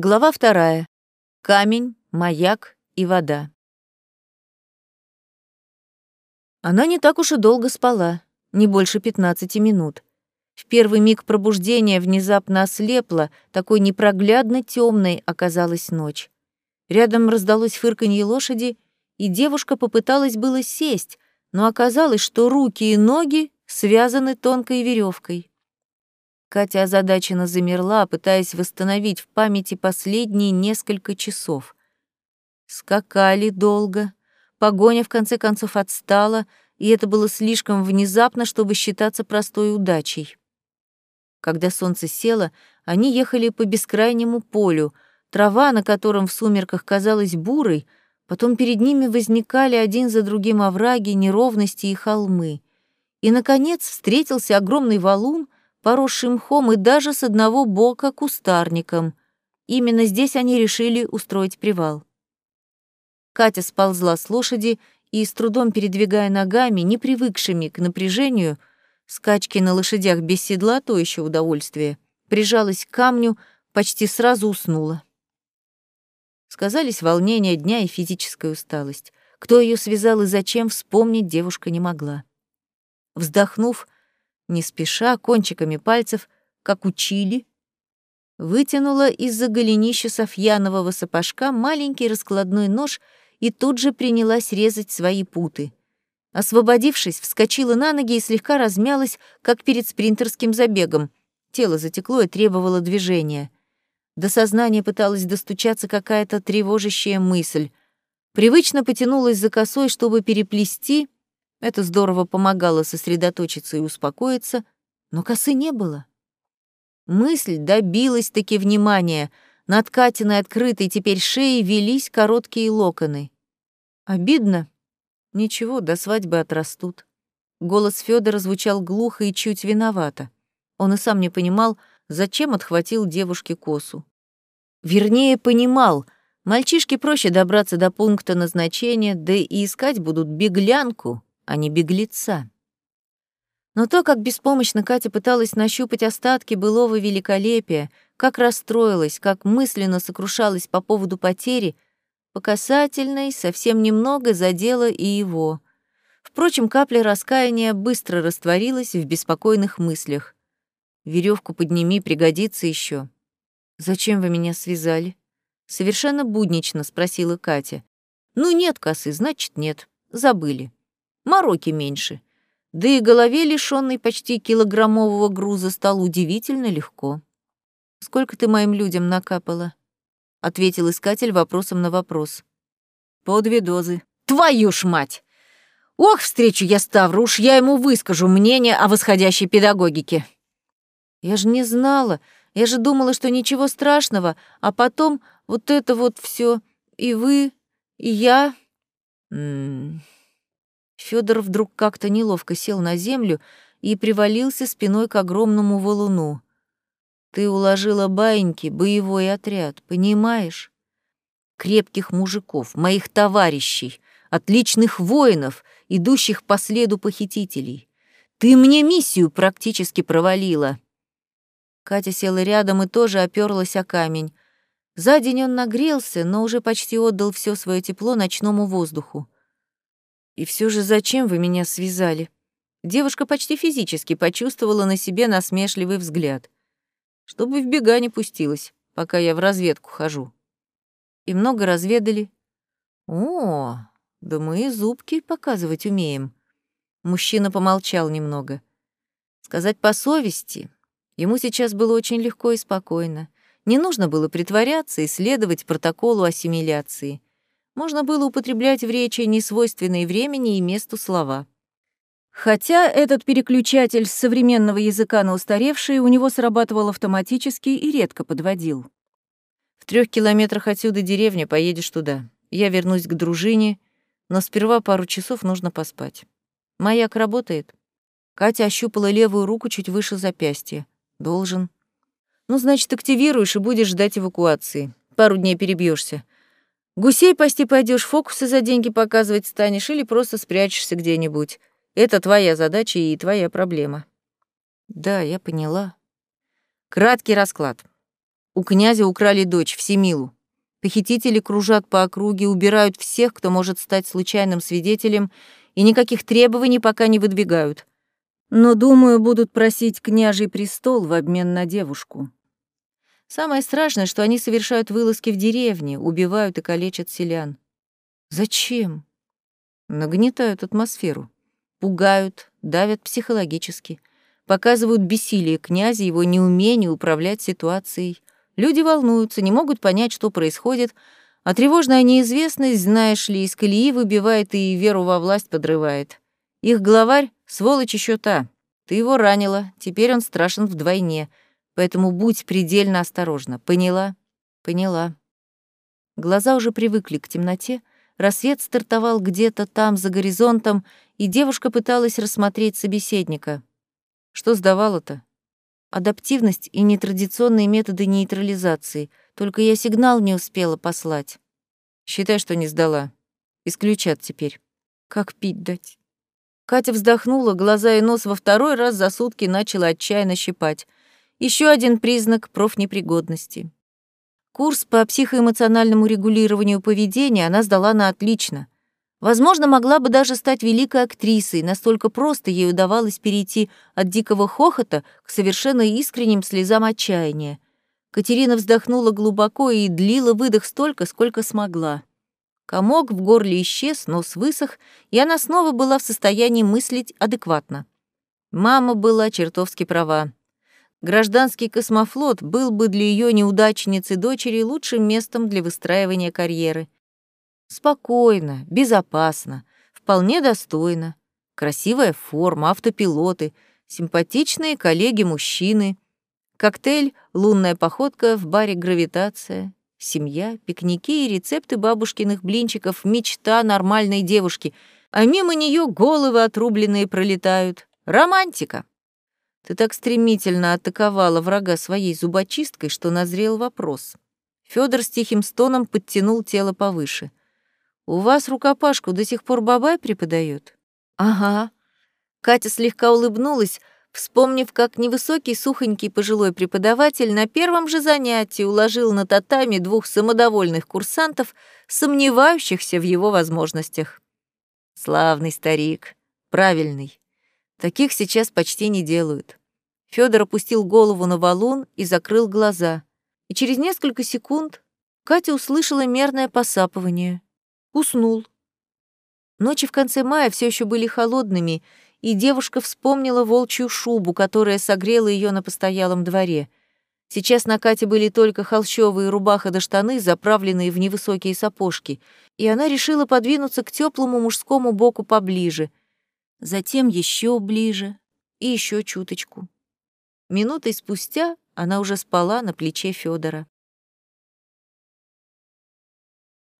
Глава вторая. Камень, маяк и вода. Она не так уж и долго спала, не больше 15 минут. В первый миг пробуждения внезапно ослепла, такой непроглядно темной оказалась ночь. Рядом раздалось фырканье лошади, и девушка попыталась было сесть, но оказалось, что руки и ноги связаны тонкой веревкой. Катя озадаченно замерла, пытаясь восстановить в памяти последние несколько часов. Скакали долго, погоня в конце концов отстала, и это было слишком внезапно, чтобы считаться простой удачей. Когда солнце село, они ехали по бескрайнему полю, трава, на котором в сумерках казалась бурой, потом перед ними возникали один за другим овраги, неровности и холмы. И, наконец, встретился огромный валун — поросший мхом и даже с одного бока кустарником. Именно здесь они решили устроить привал. Катя сползла с лошади и, с трудом передвигая ногами, не привыкшими к напряжению, скачки на лошадях без седла — то еще удовольствие, прижалась к камню, почти сразу уснула. Сказались волнения дня и физическая усталость. Кто ее связал и зачем, вспомнить девушка не могла. Вздохнув, не спеша, кончиками пальцев, как учили, вытянула из-за голенища Софьянового сапожка маленький раскладной нож и тут же принялась резать свои путы. Освободившись, вскочила на ноги и слегка размялась, как перед спринтерским забегом. Тело затекло и требовало движения. До сознания пыталась достучаться какая-то тревожащая мысль. Привычно потянулась за косой, чтобы переплести — это здорово помогало сосредоточиться и успокоиться, но косы не было. Мысль добилась-таки внимания. Над Катиной открытой теперь шеей велись короткие локоны. Обидно? Ничего, до свадьбы отрастут. Голос Федора звучал глухо и чуть виновато. Он и сам не понимал, зачем отхватил девушке косу. Вернее, понимал, мальчишке проще добраться до пункта назначения, да и искать будут беглянку, а не беглеца. Но то, как беспомощно Катя пыталась нащупать остатки былого великолепия, как расстроилась, как мысленно сокрушалась по поводу потери, по касательной совсем немного задело и его. Впрочем, капля раскаяния быстро растворилась в беспокойных мыслях. Веревку подними, пригодится еще. «Зачем вы меня связали?» Совершенно буднично спросила Катя. «Ну нет косы, значит нет. Забыли» мороки меньше. Да и голове, лишённой почти килограммового груза, стало удивительно легко. «Сколько ты моим людям накапала?» — ответил искатель вопросом на вопрос. «По две дозы». «Твою ж мать! Ох, встречу я Ставру, уж я ему выскажу мнение о восходящей педагогике». «Я же не знала, я же думала, что ничего страшного, а потом вот это вот все и вы, и я...» М -м -м. Федор вдруг как-то неловко сел на землю и привалился спиной к огромному валуну. Ты уложила баиньки, боевой отряд, понимаешь? Крепких мужиков, моих товарищей, отличных воинов, идущих по следу похитителей. Ты мне миссию практически провалила. Катя села рядом и тоже оперлась о камень. За день он нагрелся, но уже почти отдал все свое тепло ночному воздуху. И все же зачем вы меня связали? Девушка почти физически почувствовала на себе насмешливый взгляд. Чтобы в бега не пустилась, пока я в разведку хожу. И много разведали. О, да мы и зубки показывать умеем. Мужчина помолчал немного. Сказать по совести, ему сейчас было очень легко и спокойно. Не нужно было притворяться и следовать протоколу ассимиляции можно было употреблять в речи несвойственные времени и месту слова. Хотя этот переключатель с современного языка на устаревший у него срабатывал автоматически и редко подводил. В трех километрах отсюда деревня, поедешь туда. Я вернусь к дружине, но сперва пару часов нужно поспать. Маяк работает. Катя ощупала левую руку чуть выше запястья. Должен. Ну, значит, активируешь и будешь ждать эвакуации. Пару дней перебьешься. Гусей пасти пойдешь, фокусы за деньги показывать станешь или просто спрячешься где-нибудь. Это твоя задача и твоя проблема. Да, я поняла. Краткий расклад. У князя украли дочь, Всемилу. Похитители кружат по округе, убирают всех, кто может стать случайным свидетелем, и никаких требований пока не выдвигают. Но, думаю, будут просить княжий престол в обмен на девушку. Самое страшное, что они совершают вылазки в деревне, убивают и калечат селян. Зачем? Нагнетают атмосферу. Пугают, давят психологически. Показывают бессилие князя, его неумение управлять ситуацией. Люди волнуются, не могут понять, что происходит, а тревожная неизвестность, знаешь ли, из колеи выбивает и веру во власть подрывает. Их главарь — сволочь еще та. Ты его ранила, теперь он страшен вдвойне — Поэтому будь предельно осторожна. Поняла? Поняла. Глаза уже привыкли к темноте, рассвет стартовал где-то там, за горизонтом, и девушка пыталась рассмотреть собеседника. Что сдавало-то? Адаптивность и нетрадиционные методы нейтрализации. Только я сигнал не успела послать. Считай, что не сдала. Исключат теперь. Как пить дать? Катя вздохнула, глаза и нос во второй раз за сутки начала отчаянно щипать. Еще один признак профнепригодности. Курс по психоэмоциональному регулированию поведения она сдала на отлично. Возможно, могла бы даже стать великой актрисой, настолько просто ей удавалось перейти от дикого хохота к совершенно искренним слезам отчаяния. Катерина вздохнула глубоко и длила выдох столько, сколько смогла. Комок в горле исчез, нос высох, и она снова была в состоянии мыслить адекватно. Мама была чертовски права. Гражданский космофлот был бы для ее неудачницы дочери лучшим местом для выстраивания карьеры. Спокойно, безопасно, вполне достойно. Красивая форма, автопилоты, симпатичные коллеги-мужчины. Коктейль, лунная походка в баре «Гравитация», семья, пикники и рецепты бабушкиных блинчиков — мечта нормальной девушки, а мимо нее головы отрубленные пролетают. Романтика. Ты так стремительно атаковала врага своей зубочисткой, что назрел вопрос. Федор с тихим стоном подтянул тело повыше. «У вас рукопашку до сих пор бабай преподает?» «Ага». Катя слегка улыбнулась, вспомнив, как невысокий сухонький пожилой преподаватель на первом же занятии уложил на татами двух самодовольных курсантов, сомневающихся в его возможностях. Славный старик, правильный. Таких сейчас почти не делают. Федор опустил голову на валун и закрыл глаза. И через несколько секунд Катя услышала мерное посапывание. Уснул. Ночи в конце мая все еще были холодными, и девушка вспомнила волчью шубу, которая согрела ее на постоялом дворе. Сейчас на Кате были только холщовые рубаха до штаны, заправленные в невысокие сапожки, и она решила подвинуться к теплому мужскому боку поближе, затем еще ближе и еще чуточку. Минутой спустя она уже спала на плече Федора.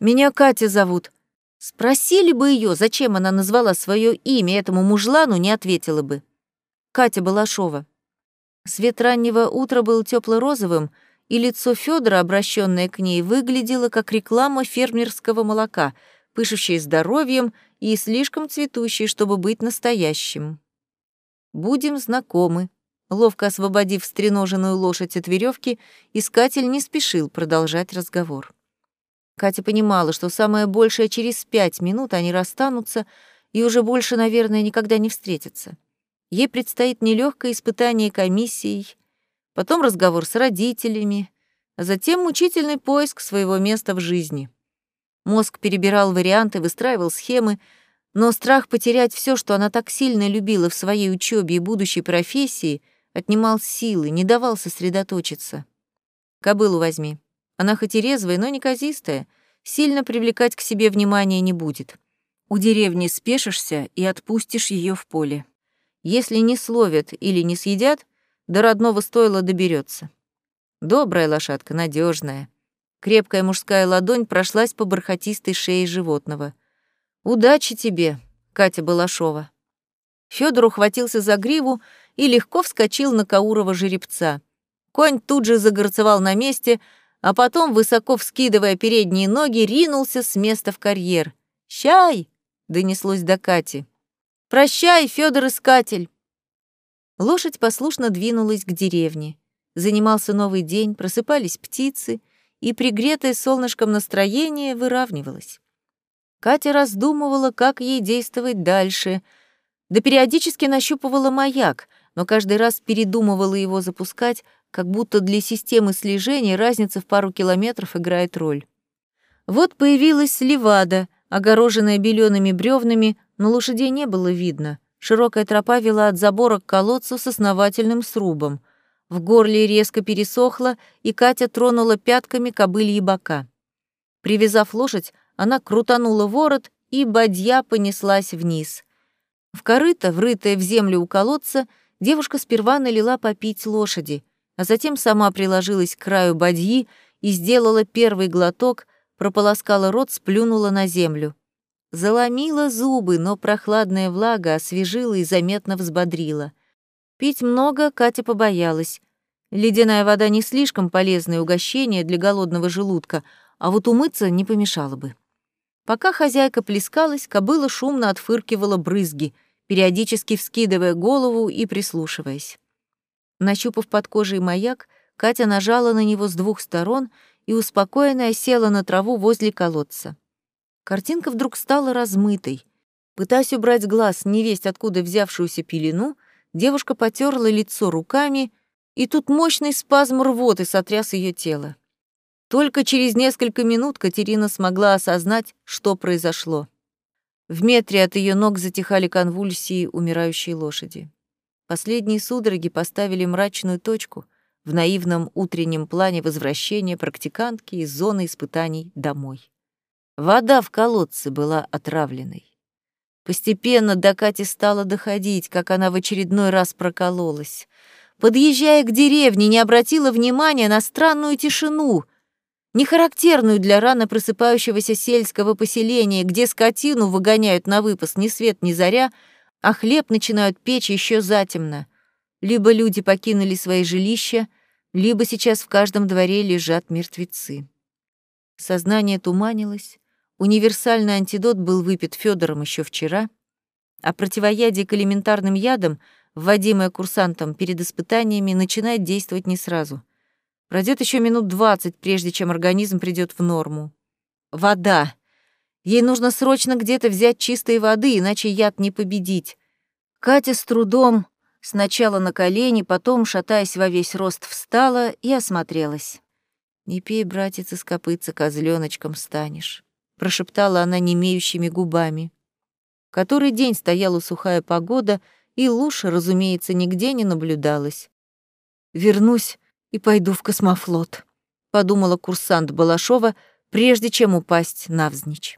«Меня Катя зовут». Спросили бы ее, зачем она назвала свое имя этому мужлану, не ответила бы. Катя Балашова. Свет раннего утра был тепло-розовым, и лицо Федора, обращенное к ней, выглядело как реклама фермерского молока, пышущее здоровьем и слишком цветущее, чтобы быть настоящим. «Будем знакомы», Ловко освободив стреноженную лошадь от веревки, искатель не спешил продолжать разговор. Катя понимала, что самое большее через пять минут они расстанутся и уже больше, наверное, никогда не встретятся. Ей предстоит нелегкое испытание комиссией, потом разговор с родителями, а затем мучительный поиск своего места в жизни. Мозг перебирал варианты, выстраивал схемы, но страх потерять все, что она так сильно любила в своей учебе и будущей профессии — отнимал силы, не давал сосредоточиться. Кобылу возьми. Она хоть и резвая, но неказистая, сильно привлекать к себе внимание не будет. У деревни спешишься и отпустишь ее в поле. Если не словят или не съедят, до родного стойла доберется. Добрая лошадка, надежная. Крепкая мужская ладонь прошлась по бархатистой шее животного. «Удачи тебе, Катя Балашова». Фёдор ухватился за гриву и легко вскочил на Каурова жеребца. Конь тут же загорцевал на месте, а потом, высоко вскидывая передние ноги, ринулся с места в карьер. «Щай!» — донеслось до Кати. «Прощай, Фёдор Искатель!» Лошадь послушно двинулась к деревне. занимался новый день, просыпались птицы, и пригретое солнышком настроение выравнивалось. Катя раздумывала, как ей действовать дальше, да периодически нащупывала маяк, но каждый раз передумывала его запускать, как будто для системы слежения разница в пару километров играет роль. Вот появилась левада, огороженная белеными бревнами, но лошадей не было видно. Широкая тропа вела от забора к колодцу с основательным срубом. В горле резко пересохло, и Катя тронула пятками кобыльи бока. Привязав лошадь, она крутанула ворот, и бадья понеслась вниз. В корыто, врытое в землю у колодца, девушка сперва налила попить лошади, а затем сама приложилась к краю бадьи и сделала первый глоток, прополоскала рот, сплюнула на землю. Заломила зубы, но прохладная влага освежила и заметно взбодрила. Пить много Катя побоялась. Ледяная вода не слишком полезное угощение для голодного желудка, а вот умыться не помешало бы. Пока хозяйка плескалась, кобыла шумно отфыркивала брызги, периодически вскидывая голову и прислушиваясь. Нащупав под кожей маяк, Катя нажала на него с двух сторон и успокоенная села на траву возле колодца. Картинка вдруг стала размытой. Пытаясь убрать глаз невесть откуда взявшуюся пелену, девушка потерла лицо руками, и тут мощный спазм рвоты сотряс ее тело. Только через несколько минут Катерина смогла осознать, что произошло. В метре от ее ног затихали конвульсии умирающей лошади. Последние судороги поставили мрачную точку в наивном утреннем плане возвращения практикантки из зоны испытаний домой. Вода в колодце была отравленной. Постепенно до Кати стало доходить, как она в очередной раз прокололась. Подъезжая к деревне, не обратила внимания на странную тишину, нехарактерную для рано просыпающегося сельского поселения, где скотину выгоняют на выпас ни свет ни заря, а хлеб начинают печь еще затемно. Либо люди покинули свои жилища, либо сейчас в каждом дворе лежат мертвецы. Сознание туманилось, Универсальный антидот был выпит Федором еще вчера, а противоядие к элементарным ядам, вводимое курсантом перед испытаниями, начинает действовать не сразу. Пройдет еще минут двадцать, прежде чем организм придет в норму. Вода. Ей нужно срочно где-то взять чистой воды, иначе яд не победить. Катя с трудом, сначала на колени, потом, шатаясь во весь рост, встала и осмотрелась. «Не пей, братец, из копытца, козленочком станешь» прошептала она немеющими губами. Который день стояла сухая погода, и луж, разумеется, нигде не наблюдалось. «Вернусь и пойду в космофлот», — подумала курсант Балашова, прежде чем упасть навзничь.